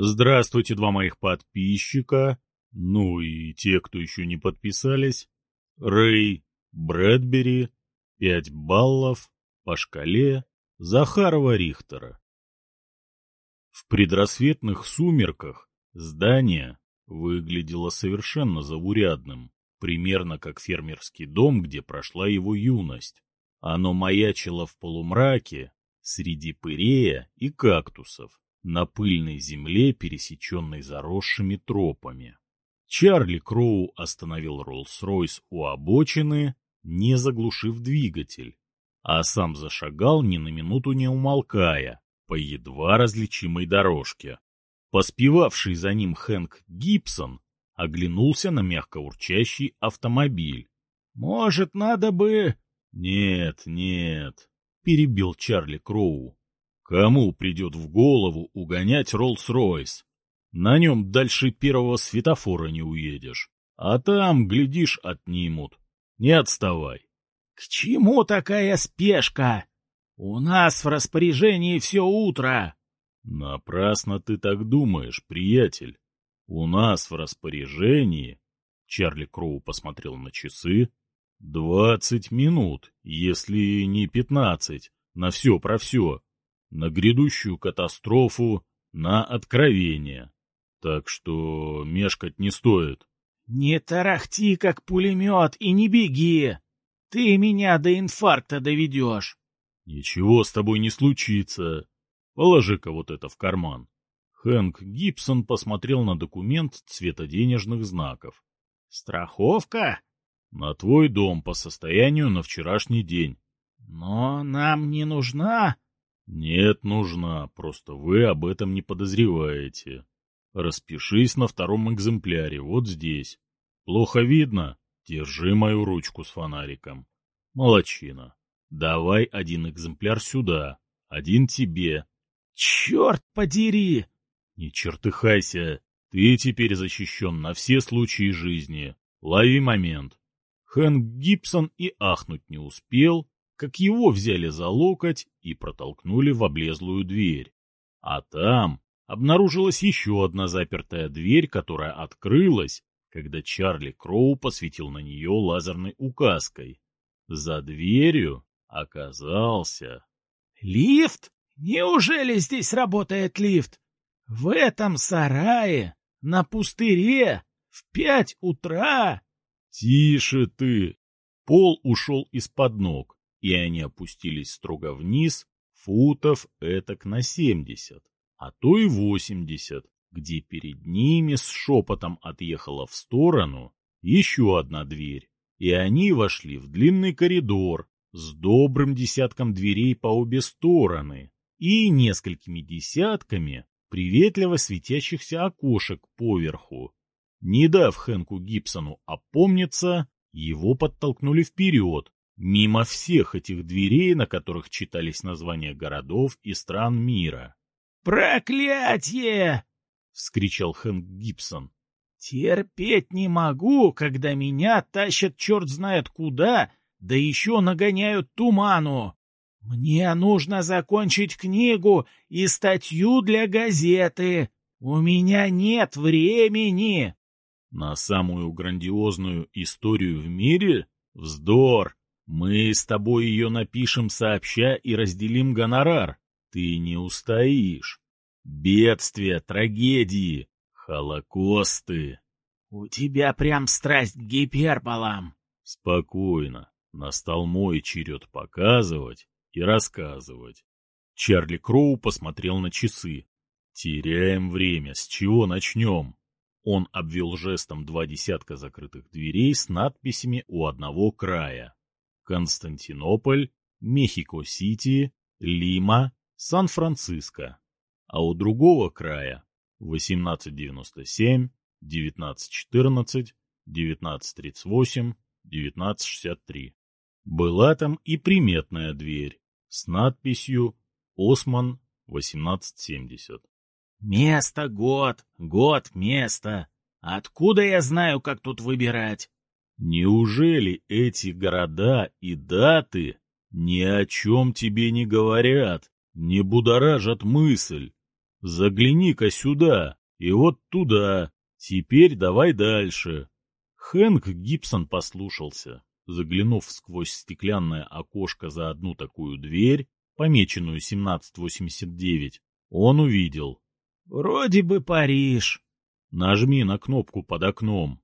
Здравствуйте, два моих подписчика, ну и те, кто еще не подписались. Рэй, Брэдбери, пять баллов по шкале Захарова-Рихтера. В предрассветных сумерках здание выглядело совершенно заурядным, примерно как фермерский дом, где прошла его юность. Оно маячило в полумраке среди пырея и кактусов на пыльной земле, пересеченной заросшими тропами. Чарли Кроу остановил Роллс-Ройс у обочины, не заглушив двигатель, а сам зашагал ни на минуту не умолкая по едва различимой дорожке. Поспевавший за ним Хэнк Гибсон оглянулся на мягко урчащий автомобиль. «Может, надо бы...» «Нет, нет», — перебил Чарли Кроу. «Кому придет в голову угонять Роллс-Ройс? На нем дальше первого светофора не уедешь. А там, глядишь, отнимут. Не отставай». «К чему такая спешка? У нас в распоряжении все утро». «Напрасно ты так думаешь, приятель. У нас в распоряжении...» Чарли Кроу посмотрел на часы. «Двадцать минут, если не пятнадцать, на все про все. На грядущую катастрофу, на откровение. Так что мешкать не стоит». «Не тарахти, как пулемет, и не беги. Ты меня до инфаркта доведешь». «Ничего с тобой не случится. Положи-ка вот это в карман». Хэнк Гибсон посмотрел на документ цвета денежных знаков. «Страховка?» «На твой дом по состоянию на вчерашний день». «Но нам не нужна?» «Нет, нужна, просто вы об этом не подозреваете. Распишись на втором экземпляре, вот здесь. Плохо видно? Держи мою ручку с фонариком. Молодчина. Давай один экземпляр сюда, один тебе». «Черт подери!» Не чертыхайся. Ты теперь защищен на все случаи жизни. Лови момент. Хэнк Гибсон и ахнуть не успел, как его взяли за локоть и протолкнули в облезлую дверь. А там обнаружилась еще одна запертая дверь, которая открылась, когда Чарли Кроу посветил на нее лазерной указкой. За дверью оказался... «Лифт? Неужели здесь работает лифт?» В этом сарае, на пустыре, в пять утра. Тише ты! Пол ушел из-под ног, и они опустились строго вниз, футов этак на семьдесят, а то и восемьдесят, где перед ними с шепотом отъехала в сторону еще одна дверь, и они вошли в длинный коридор с добрым десятком дверей по обе стороны и несколькими десятками приветливо светящихся окошек поверху. Не дав Хэнку Гибсону опомниться, его подтолкнули вперед, мимо всех этих дверей, на которых читались названия городов и стран мира. «Проклятье!» — вскричал Хэнк Гибсон. «Терпеть не могу, когда меня тащат черт знает куда, да еще нагоняют туману. «Мне нужно закончить книгу и статью для газеты. У меня нет времени!» «На самую грандиозную историю в мире? Вздор! Мы с тобой ее напишем сообща и разделим гонорар. Ты не устоишь. Бедствия, трагедии, холокосты!» «У тебя прям страсть к гиперболам!» «Спокойно. Настал мой черед показывать, и рассказывать. Чарли Кроу посмотрел на часы. «Теряем время. С чего начнем?» Он обвел жестом два десятка закрытых дверей с надписями у одного края. Константинополь, Мехико-Сити, Лима, Сан-Франциско. А у другого края 1897, 1914, 1938, 1963. Была там и приметная дверь с надписью «Осман 1870». «Место, год, год, место. Откуда я знаю, как тут выбирать?» «Неужели эти города и даты ни о чем тебе не говорят, не будоражат мысль?» Загляни-ка сюда и вот туда. Теперь давай дальше. Хэнк Гибсон послушался. Заглянув сквозь стеклянное окошко за одну такую дверь, помеченную 1789, он увидел. «Вроде бы Париж». «Нажми на кнопку под окном».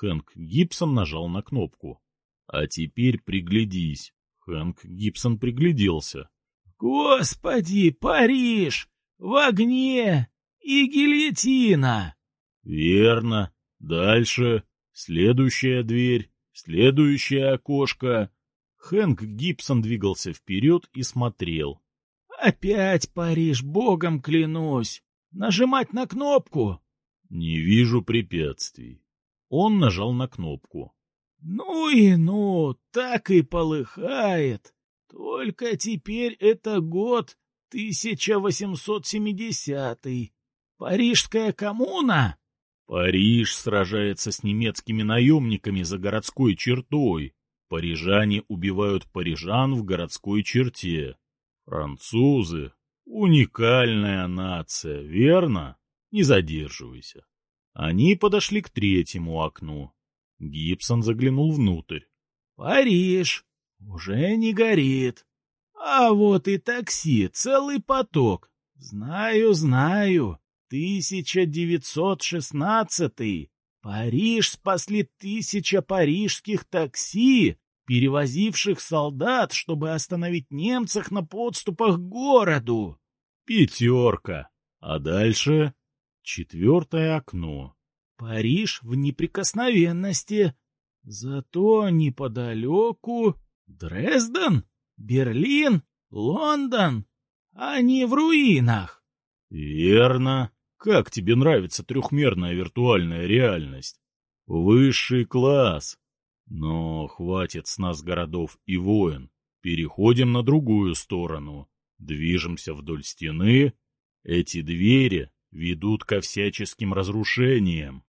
Хэнк Гибсон нажал на кнопку. «А теперь приглядись». Хэнк Гибсон пригляделся. «Господи, Париж! В огне! И гильотина!» «Верно. Дальше. Следующая дверь. Следующее окошко». Хэнк Гибсон двигался вперед и смотрел. «Опять Париж, богом клянусь! Нажимать на кнопку!» «Не вижу препятствий». Он нажал на кнопку. «Ну и ну, так и полыхает. Только теперь это год 1870-й. Парижская коммуна?» Париж сражается с немецкими наемниками за городской чертой. Парижане убивают парижан в городской черте. Французы — уникальная нация, верно? Не задерживайся. Они подошли к третьему окну. Гибсон заглянул внутрь. «Париж! Уже не горит. А вот и такси, целый поток. Знаю, знаю. 1916 Париж спасли тысяча парижских такси, перевозивших солдат, чтобы остановить немцев на подступах к городу. Пятерка. А дальше? Четвертое окно. Париж в неприкосновенности. Зато неподалеку Дрезден, Берлин, Лондон. Они в руинах. Верно. Как тебе нравится трехмерная виртуальная реальность? Высший класс. Но хватит с нас городов и войн. Переходим на другую сторону. Движемся вдоль стены. Эти двери ведут ко всяческим разрушениям.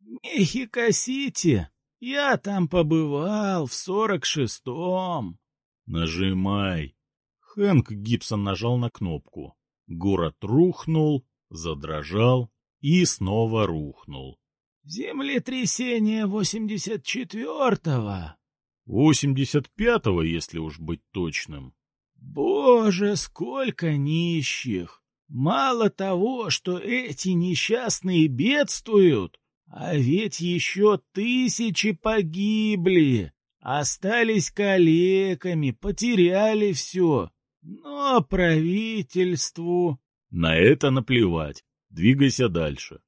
Мехико-Сити. Я там побывал в сорок шестом. Нажимай. Хэнк Гибсон нажал на кнопку. Город рухнул, задрожал и снова рухнул. Землетрясение восемьдесят четвертого. Восемьдесят пятого, если уж быть точным. Боже, сколько нищих! Мало того, что эти несчастные бедствуют, а ведь еще тысячи погибли, остались калеками, потеряли все. Но правительству... На это наплевать. Двигайся дальше.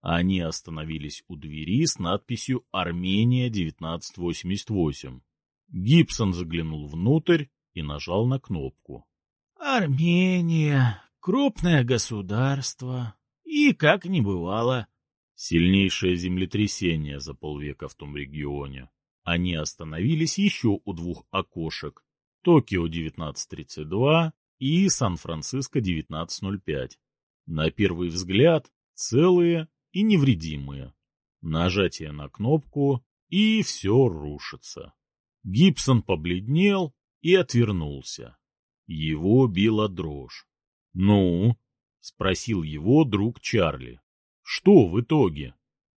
Они остановились у двери с надписью «Армения 1988». Гибсон заглянул внутрь и нажал на кнопку. «Армения, крупное государство. И как не бывало, Сильнейшее землетрясение за полвека в том регионе. Они остановились еще у двух окошек. Токио 1932 и Сан-Франциско 1905. На первый взгляд целые и невредимые. Нажатие на кнопку, и все рушится. Гибсон побледнел и отвернулся. Его била дрожь. «Ну?» — спросил его друг Чарли. Что в итоге?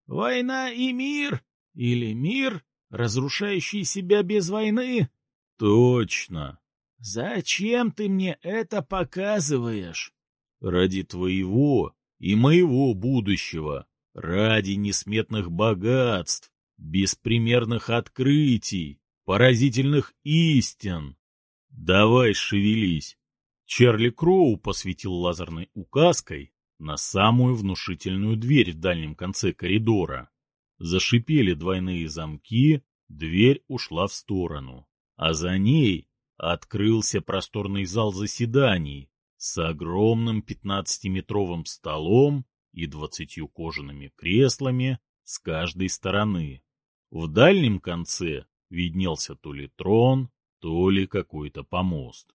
Война и мир? Или мир, разрушающий себя без войны? Точно. Зачем ты мне это показываешь? Ради твоего и моего будущего, ради несметных богатств, беспримерных открытий, поразительных истин. Давай шевелись. Чарли Кроу посветил лазерной указкой на самую внушительную дверь в дальнем конце коридора. Зашипели двойные замки, дверь ушла в сторону, а за ней открылся просторный зал заседаний с огромным пятнадцатиметровым столом и двадцатью кожаными креслами с каждой стороны. В дальнем конце виднелся то ли трон, то ли какой-то помост. —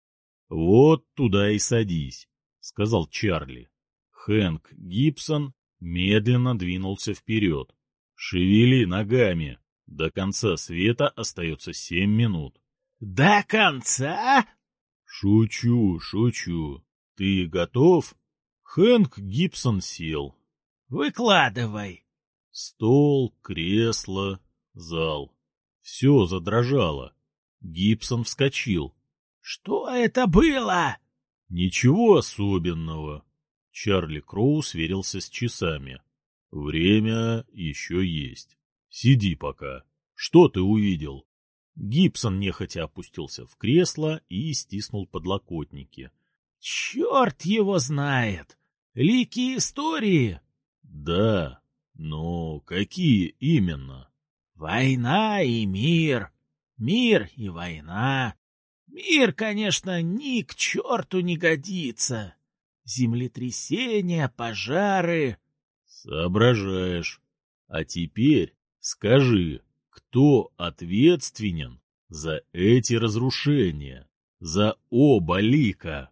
Вот туда и садись, — сказал Чарли. Хэнк Гибсон медленно двинулся вперед. «Шевели ногами! До конца света остается семь минут». «До конца?» «Шучу, шучу. Ты готов?» Хэнк Гибсон сел. «Выкладывай!» Стол, кресло, зал. Все задрожало. Гибсон вскочил. «Что это было?» «Ничего особенного». Чарли Кроу сверился с часами. «Время еще есть. Сиди пока. Что ты увидел?» Гибсон нехотя опустился в кресло и стиснул подлокотники. «Черт его знает! Лики истории!» «Да, но какие именно?» «Война и мир. Мир и война. Мир, конечно, ни к черту не годится. Землетрясения, пожары...» «Соображаешь. А теперь скажи, кто ответственен за эти разрушения, за оба лика?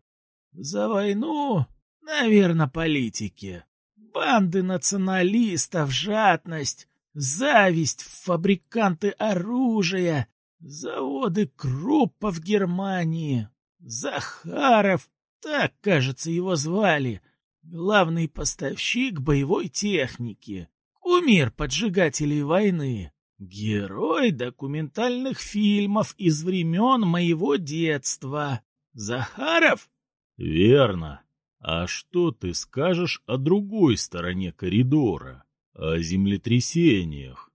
За войну, наверное, политики. Банды националистов, жадность, зависть, фабриканты оружия, заводы Круппа в Германии, Захаров, так, кажется, его звали, главный поставщик боевой техники, кумир поджигателей войны. Герой документальных фильмов из времен моего детства. Захаров? Верно. А что ты скажешь о другой стороне коридора? О землетрясениях?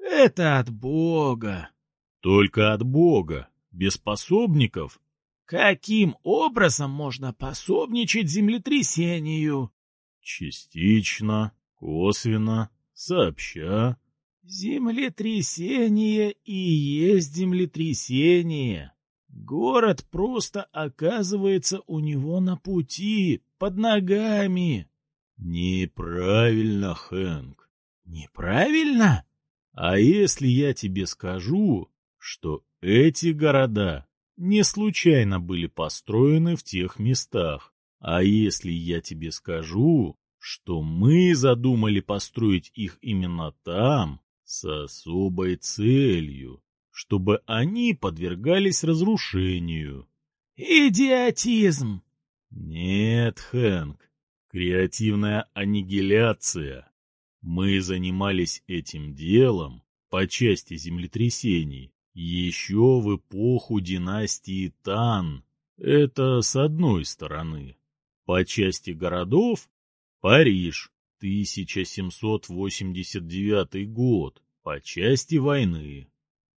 Это от Бога. Только от Бога. Без пособников? Каким образом можно пособничать землетрясению? Частично, косвенно, сообща. Землетрясение и есть землетрясение. Город просто оказывается у него на пути, под ногами. Неправильно, Хэнк. Неправильно? А если я тебе скажу, что эти города не случайно были построены в тех местах, а если я тебе скажу, что мы задумали построить их именно там, с особой целью, чтобы они подвергались разрушению. Идиотизм! Нет, Хэнк, креативная аннигиляция. Мы занимались этим делом по части землетрясений еще в эпоху династии Тан. Это с одной стороны. По части городов — Париж, 1789 год, по части войны.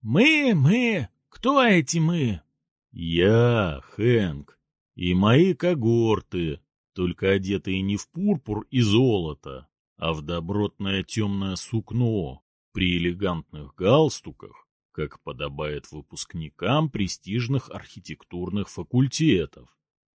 «Мы, мы! Кто эти мы?» «Я, Хэнк, и мои когорты, только одетые не в пурпур и золото, а в добротное темное сукно, при элегантных галстуках, как подобает выпускникам престижных архитектурных факультетов.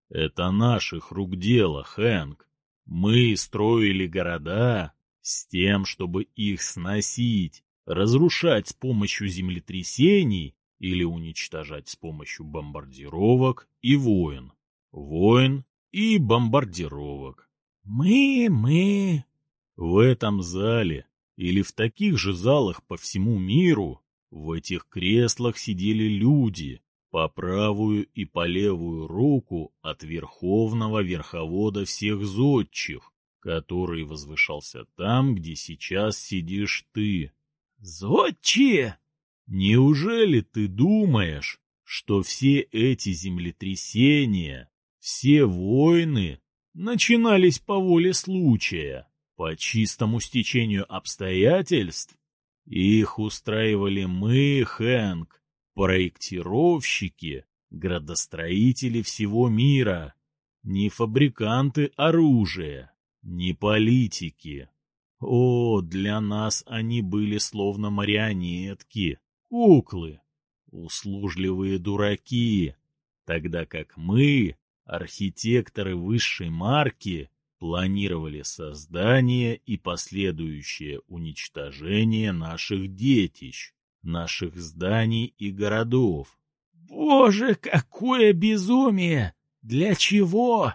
Это наших рук дело, Хэнк. Мы строили города с тем, чтобы их сносить, разрушать с помощью землетрясений или уничтожать с помощью бомбардировок и войн. Войн и бомбардировок. Мы, мы. В этом зале или в таких же залах по всему миру в этих креслах сидели люди, по правую и по левую руку от верховного верховода всех зодчих, который возвышался там, где сейчас сидишь ты. Зодчие! Неужели ты думаешь, что все эти землетрясения, все войны начинались по воле случая, по чистому стечению обстоятельств? Их устраивали мы, Хэнк, проектировщики, градостроители всего мира, не фабриканты оружия, не политики. О, для нас они были словно марионетки, куклы, услужливые дураки, тогда как мы, архитекторы высшей марки, планировали создание и последующее уничтожение наших детищ наших зданий и городов. Боже, какое безумие! Для чего?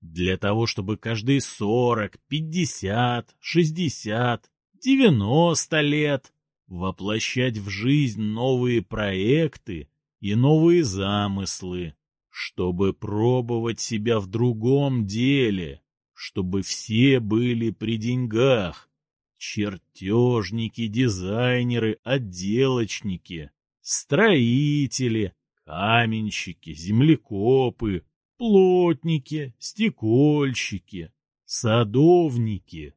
Для того, чтобы каждые сорок, пятьдесят, шестьдесят, девяносто лет воплощать в жизнь новые проекты и новые замыслы, чтобы пробовать себя в другом деле, чтобы все были при деньгах. Чертежники, дизайнеры, отделочники, строители, каменщики, землекопы, плотники, стекольщики, садовники.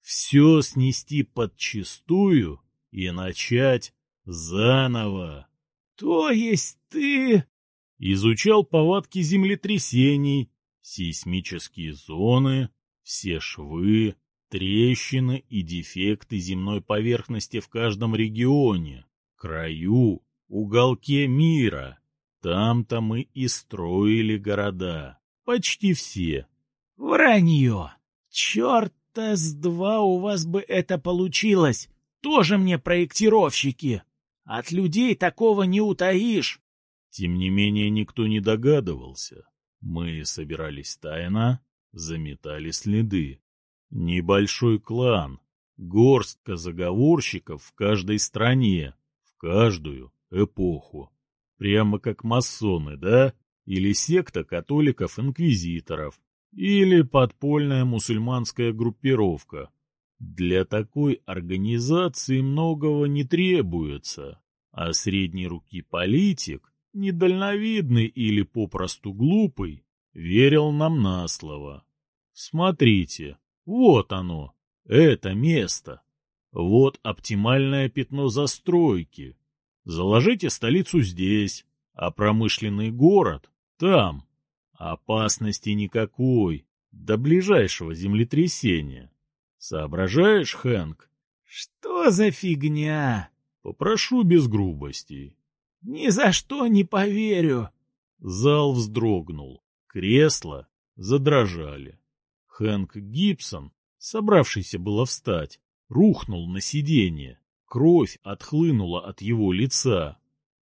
Все снести подчистую и начать заново. То есть ты... Изучал повадки землетрясений, сейсмические зоны, все швы, трещины и дефекты земной поверхности в каждом регионе, краю, уголке мира. Там-то мы и строили города. Почти все. Вранье! Черта с два у вас бы это получилось! Тоже мне проектировщики! От людей такого не утаишь. Тем не менее, никто не догадывался. Мы собирались тайно, заметали следы. Небольшой клан, горстка заговорщиков в каждой стране, в каждую эпоху. Прямо как масоны, да? Или секта католиков-инквизиторов. Или подпольная мусульманская группировка. Для такой организации многого не требуется, а средней руки политик, недальновидный или попросту глупый, верил нам на слово. Смотрите, вот оно, это место. Вот оптимальное пятно застройки. Заложите столицу здесь, а промышленный город там. Опасности никакой, до ближайшего землетрясения. Соображаешь, Хэнк? Что за фигня? Попрошу без грубостей. Ни за что не поверю. Зал вздрогнул. Кресла задрожали. Хэнк Гибсон, собравшийся было встать, рухнул на сиденье. Кровь отхлынула от его лица.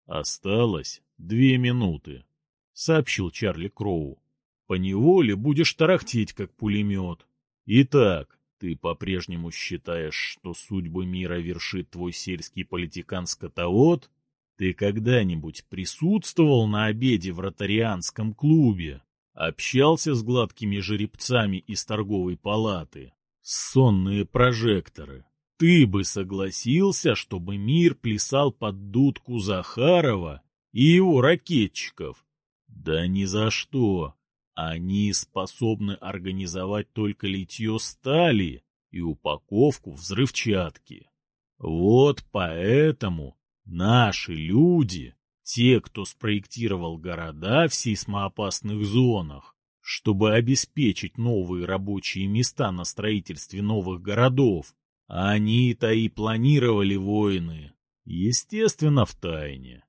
Осталось две минуты, — сообщил Чарли Кроу. По неволе будешь тарахтеть, как пулемет. Итак, ты по-прежнему считаешь, что судьбы мира вершит твой сельский политикан-скотовод? Ты когда-нибудь присутствовал на обеде в ротарианском клубе? Общался с гладкими жеребцами из торговой палаты? Сонные прожекторы. Ты бы согласился, чтобы мир плясал под дудку Захарова и его ракетчиков? Да ни за что. Они способны организовать только литье стали и упаковку взрывчатки. Вот поэтому наши люди, те, кто спроектировал города в сейсмоопасных зонах, чтобы обеспечить новые рабочие места на строительстве новых городов, они-то и планировали войны, естественно, в тайне.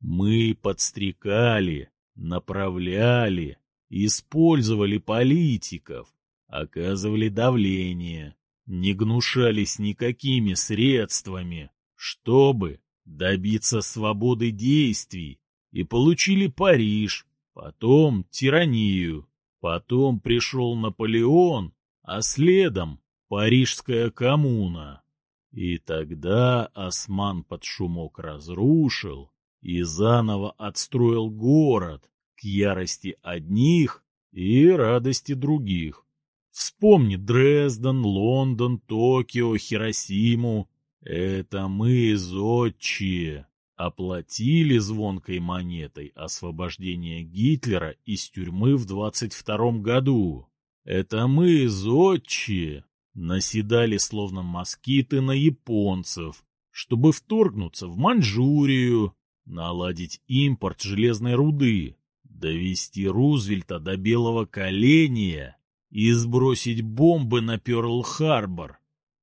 Мы подстрекали, направляли, использовали политиков, оказывали давление, не гнушались никакими средствами, чтобы добиться свободы действий, и получили Париж, потом тиранию, потом пришел Наполеон, а следом Парижская коммуна. И тогда осман под шумок разрушил и заново отстроил город, к ярости одних и радости других. Вспомни Дрезден, Лондон, Токио, Хиросиму. Это мы, зодчие, оплатили звонкой монетой освобождение Гитлера из тюрьмы в 22 году. Это мы, зодчие, наседали словно москиты на японцев, чтобы вторгнуться в Маньчжурию, наладить импорт железной руды, довести Рузвельта до белого коленя и сбросить бомбы на Пёрл-Харбор.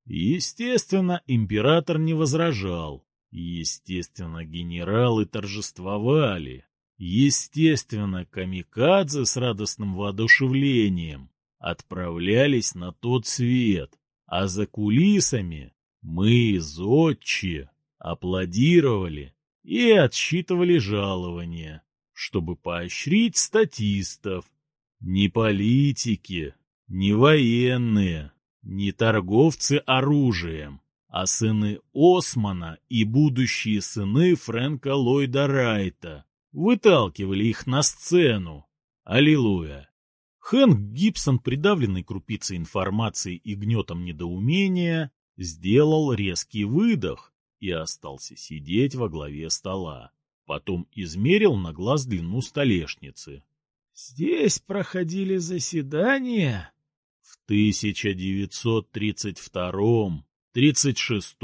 Естественно, император не возражал. Естественно, генералы торжествовали. Естественно, камикадзе с радостным воодушевлением отправлялись на тот свет, а за кулисами мы, зодчи, аплодировали и отсчитывали жалования чтобы поощрить статистов. Не политики, не военные, не торговцы оружием, а сыны Османа и будущие сыны Фрэнка Ллойда Райта выталкивали их на сцену. Аллилуйя! Хэнк Гибсон, придавленный крупицей информации и гнетом недоумения, сделал резкий выдох и остался сидеть во главе стола. Потом измерил на глаз длину столешницы. «Здесь проходили заседания?» В 1932, 36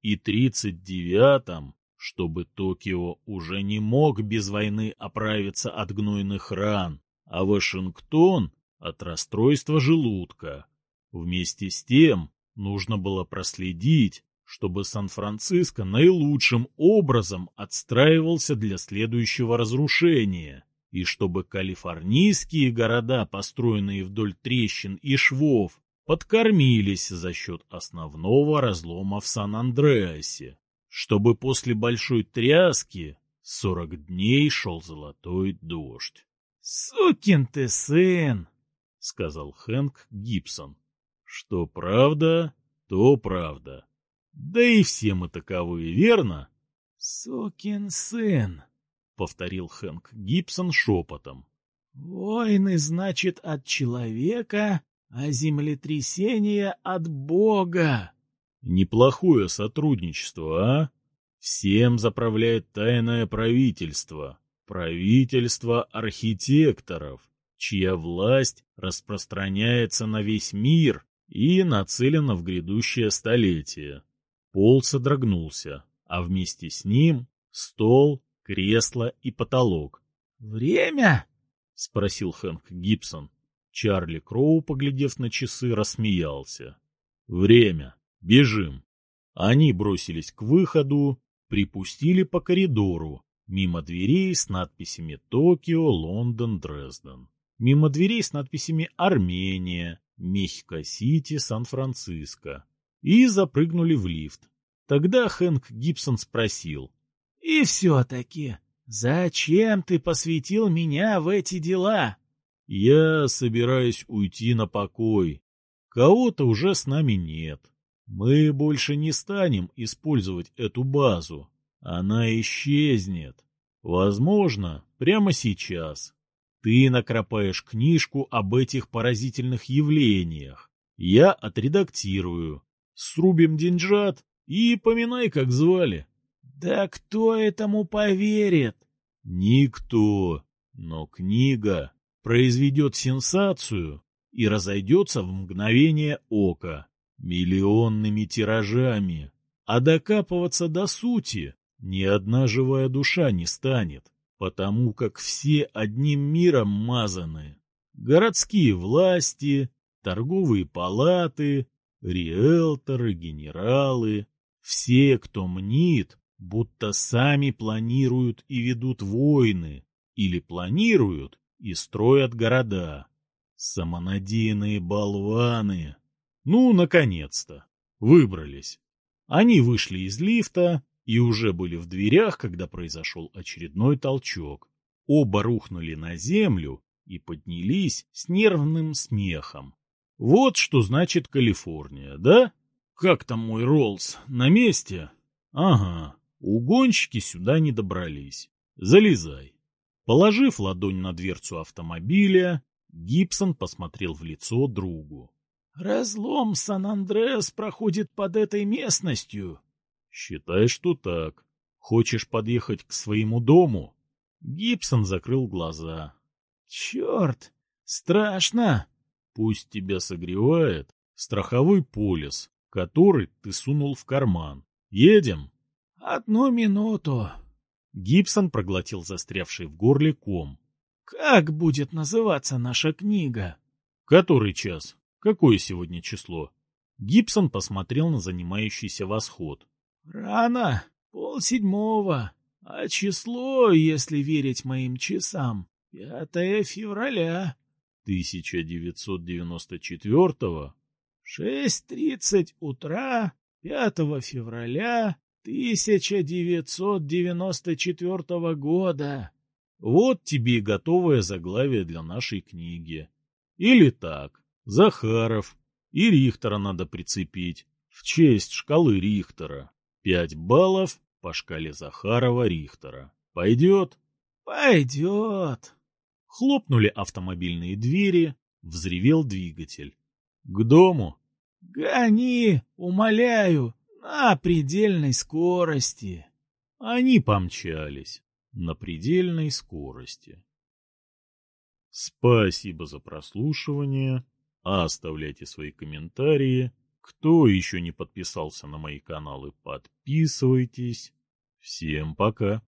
и 39 чтобы Токио уже не мог без войны оправиться от гнойных ран, а Вашингтон — от расстройства желудка. Вместе с тем нужно было проследить, чтобы Сан-Франциско наилучшим образом отстраивался для следующего разрушения, и чтобы калифорнийские города, построенные вдоль трещин и швов, подкормились за счет основного разлома в Сан-Андреасе, чтобы после большой тряски сорок дней шел золотой дождь. «Сукин ты сын!» — сказал Хэнк Гибсон. «Что правда, то правда. Да и все мы таковы, верно?» «Сукин сын!» — повторил Хэнк Гибсон шепотом. «Войны, значит, от человека, а землетрясение от Бога!» «Неплохое сотрудничество, а? Всем заправляет тайное правительство, правительство архитекторов, чья власть распространяется на весь мир и нацелена в грядущее столетие. Пол содрогнулся, а вместе с ним стол, кресло и потолок. «Время?» — спросил Хэнк Гибсон. Чарли Кроу, поглядев на часы, рассмеялся. «Время. Бежим». Они бросились к выходу, припустили по коридору, мимо дверей с надписями «Токио», «Лондон», «Дрезден», мимо дверей с надписями «Армения», «Мехико-Сити», «Сан-Франциско» и запрыгнули в лифт. Тогда Хэнк Гибсон спросил. — И все-таки, зачем ты посвятил меня в эти дела? — Я собираюсь уйти на покой. Кого-то уже с нами нет. Мы больше не станем использовать эту базу. Она исчезнет. Возможно, прямо сейчас. Ты накропаешь книжку об этих поразительных явлениях. Я отредактирую. Срубим деньжат и поминай, как звали. Да кто этому поверит? Никто. Но книга произведет сенсацию и разойдется в мгновение ока, миллионными тиражами. А докапываться до сути ни одна живая душа не станет, потому как все одним миром мазаны. Городские власти, торговые палаты, риэлторы, генералы, все, кто мнит, будто сами планируют и ведут войны, или планируют и строят города. Самонадеянные болваны. Ну, наконец-то. Выбрались. Они вышли из лифта и уже были в дверях, когда произошел очередной толчок. Оба рухнули на землю и поднялись с нервным смехом. Вот что значит Калифорния, да? Как там мой Роллс? На месте? Ага, угонщики сюда не добрались. Залезай. Положив ладонь на дверцу автомобиля, Гибсон посмотрел в лицо другу. «Разлом Сан-Андреас проходит под этой местностью». «Считай, что так. Хочешь подъехать к своему дому?» Гибсон закрыл глаза. «Черт! Страшно!» Пусть тебя согревает страховой полис, который ты сунул в карман. Едем? Одну минуту. Гибсон проглотил застрявший в горле ком. Как будет называться наша книга? Который час? Какое сегодня число? Гибсон посмотрел на занимающийся восход. Рано, полседьмого. А число, если верить моим часам, пятое февраля. 1994-го? 6.30 утра 5 февраля 1994 года. Вот тебе и готовое заглавие для нашей книги. Или так, Захаров и Рихтера надо прицепить в честь шкалы Рихтера. Пять баллов по шкале Захарова-Рихтера. Пойдет? Пойдет. Хлопнули автомобильные двери, взревел двигатель. К дому. «Гони, умоляю, на предельной скорости». Они помчались на предельной скорости. Спасибо за прослушивание. Оставляйте свои комментарии. Кто еще не подписался на мои каналы, подписывайтесь. Всем пока.